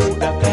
una